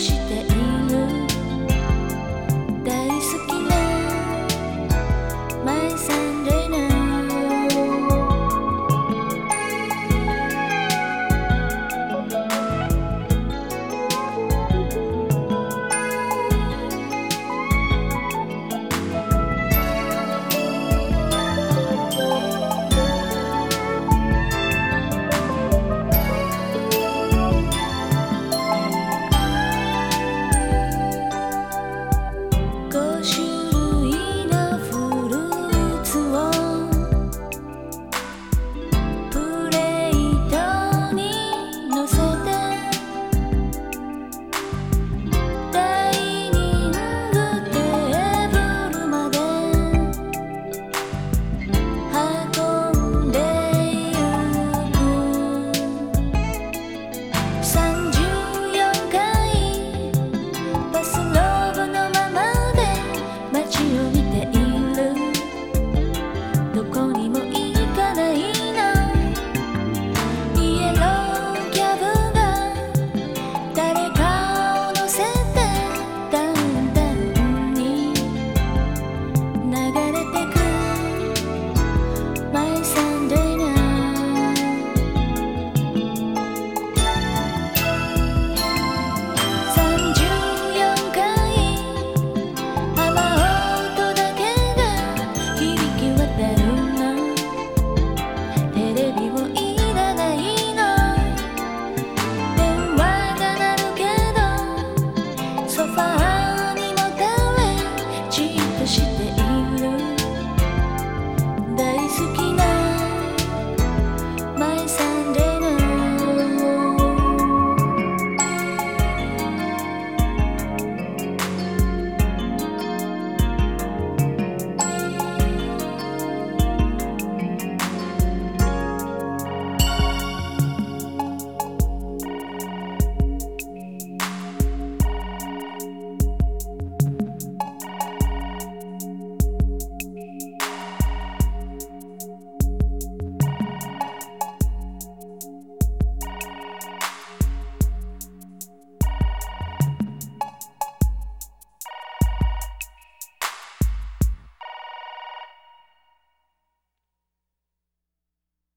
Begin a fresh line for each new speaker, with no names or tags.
して